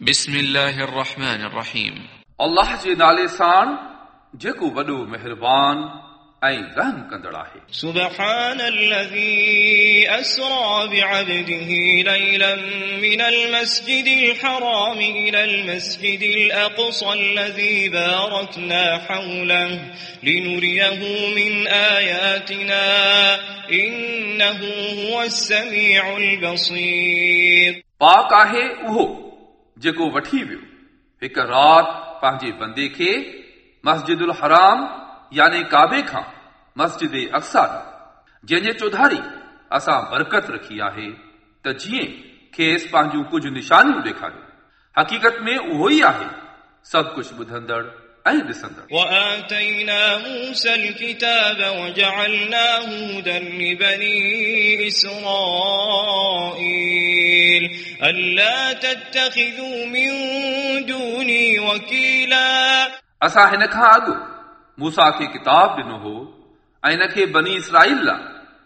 بسم الله الرحمن الرحيم अल्लाह जे नाले सां जेको वॾो महिरबान ऐं रहम कंदड़ आहे سبحان الذي أسرى بعبده ليلا من المسجد الحرام إلى المسجد الأقصى الذي باركنا حوله لنريه من آياتنا إنه هو السميع البصير पाक आहे उहो जेको वठी वियो। हिकु राति पंहिंजे बंदे खे मस्जिदुल हराम, यानी काबे खां मस्जिद अक्सा जंहिंजे चौधारी असां बरकत रखी आहे, त जीअं खेसि पंहिंजूं कुझु निशानियूं ॾेखारियूं। हक़ीक़त में उहो ई आहे, सभु कुझु ॿुधंदड़। ऐं ॾिसंदड़ وآتينا موسى الكتاب وجعلناه هدى لبني إسرائيل ألا تتخذوا من دوني وكيلا असां हिन खां अॻु मूसा खे किताब ॾिनो हो ऐं हिन खे बनी इसराईल लाइ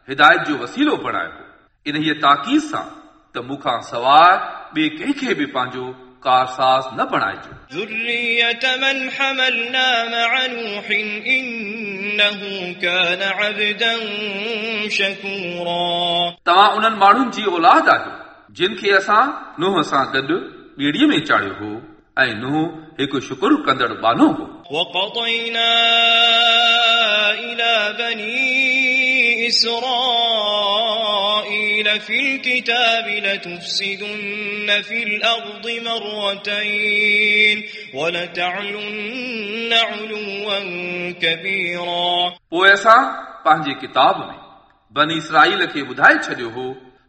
हिदायत जो वसीलो बणायो हो इन ताक़ीद सां त मूंखां सवाइ ॿिए कंहिंखे बि पंहिंजो कारसाज़ न बणाइजो ذرية من حملنا مع نوح إنه كان عبدا شكورا तव्हां उन्हनि माण्हुनि जी औलाद आहियो जिन खे असां नुंहं सां गॾु ॿेड़ीअ में चाढ़ियो हो ऐं नुंहुं हिकु शुकुर कंदड़ बानो हो وقضينا إلى بني إسرائيل في الكتاب لتفسدن في الأرض مرتين ولتعلن علوا كبيرا पोइ असां पंहिंजे किताब में बनी इसराईल खे ॿुधाए छॾियो हो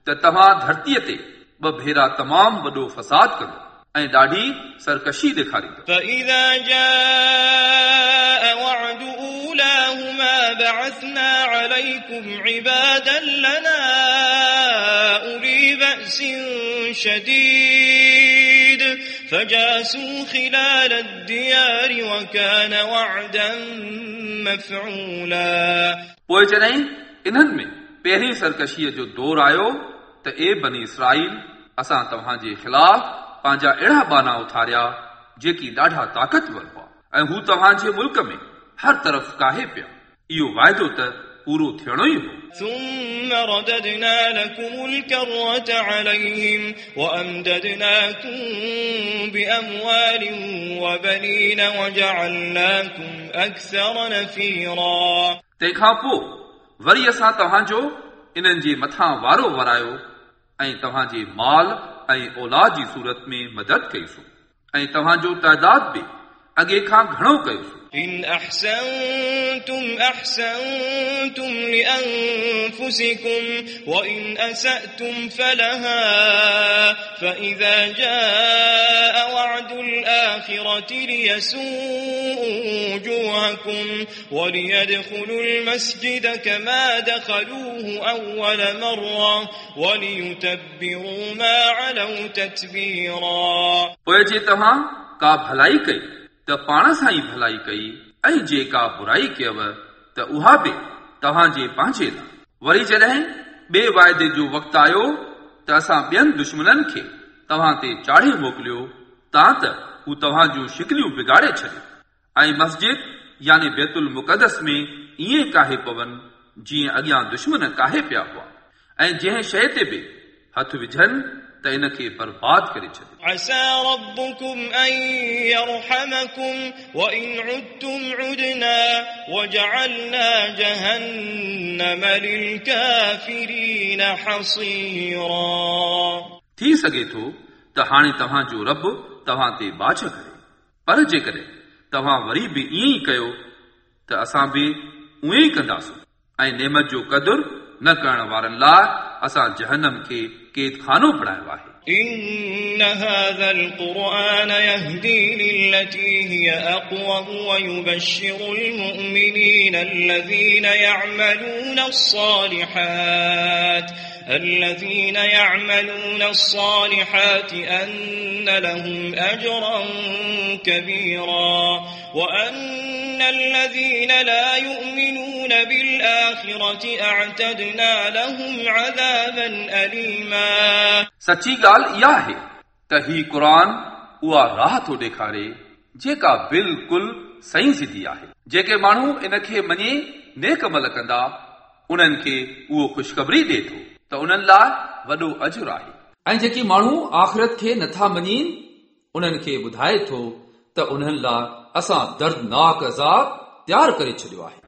त तव्हां धरतीअ ते ॿ भेरा तमामु वॾो फसाद कंदो ऐं ॾाढी सरकशी ॾेखारींदो فإذا جاء وعد أولاهما بعثنا عليكم عبادا لنا أولي بأس شديد فجاسوا خلال الديار وكان وعدا مفعولا पोइ जॾहिं इन्हनि में पहिरीं सरकशीअ जो दौर आयो त ए बनी इसराईल असां तव्हांजे ख़िलाफ़ पंहिंजा अहिड़ा बाना उथारिया जेकी ॾाढा ताक़तवर हुआ ऐं हू तव्हांजे मुल्क में हर तरफ़ काहे पिया इहो वाइदो त पूरो थियणो ई हो ثم رددنا لكم الكرة عليهم وأمددناكم بأموال وبنين وجعلناكم أكثر نفيرا तंहिंखां पोइ वरी असां तव्हांजो इन्हनि जे मथां वारो वरायो ऐं तव्हांजे माल ऐं औलाद जी सूरत में मदद कईसूं ऐं तव्हांजो तइदाद बि اڳي کان گھڻو ڪيو إن أحسنتم أحسنتم لأنفسكم وإن أسأتم فلها فإذا جاء وعد الآخرة ليسوء وجوهكم وليدخلوا المسجد كما دخلوه أول مرة وليتبروا ما علوا تتبيرا۔ ويجي تها بھلائی ته پاڻ سان ئي ڀلائي ڪئي ۽ جيڪا برائي ڪيو ته اها به توهان جي پنهنجي لاءِ. وري جڏهن ٻئي وائدي جو وقت آيو ته اسان ٻين دشمنن کي توهان تي چاڙهي موڪليو تان ته هو توهان شڪليون بگاڙي ڇڏيو ۽ مسجد يعني بيتل مقدس ۾ ائين ڪاهي پون جيئن اڳيان دشمن ڪاهي پيا هئا. ۽ جنهن شيءِ تي به هٿ وجهن त इन खे बर्बाद करे छॾियो عسى ربكم أن يرحمكم وإن عدتم عدنا وجعلنا جهنم للكافرين حصيرا थी सघे थो त हाणे तव्हांजो रब तव्हां ते बाछ करे पर जेकॾहिं तव्हां वरी बि ईअं ई कयो त असां बि उहे ई कंदासूं ऐं नेमत जो क़दुरु न करण वारनि लाइ असां जहनम खे क़ैद खानो बणायो आहे إن هذا القرآن يهدي للتي هي أقوم ويبشر المؤمنين الذين يعملون الصالحات الذين يعملون الصالحات أن لهم أجرا كبيرا وأن الذين لا يؤمنون سچي ڳالهه اها آهي ته هي قر اها راهه ٿو ڏيکاري جيڪا بلڪل صحيح سڌي آهي. جيڪي ماڻهو ان کي مڃي نيڪمل ڪندا انهن کي اهو خوشخبري ڏي ٿو ته انهن لاءِ وڏو اجر آهي. ۽ جيڪي ماڻهو آخرت کي نٿا مڃين انهن کي ٻڌائي ٿو ته انهن لاءِ اسان دردناڪ عذاب تيار ڪري ڇڏيو آهي.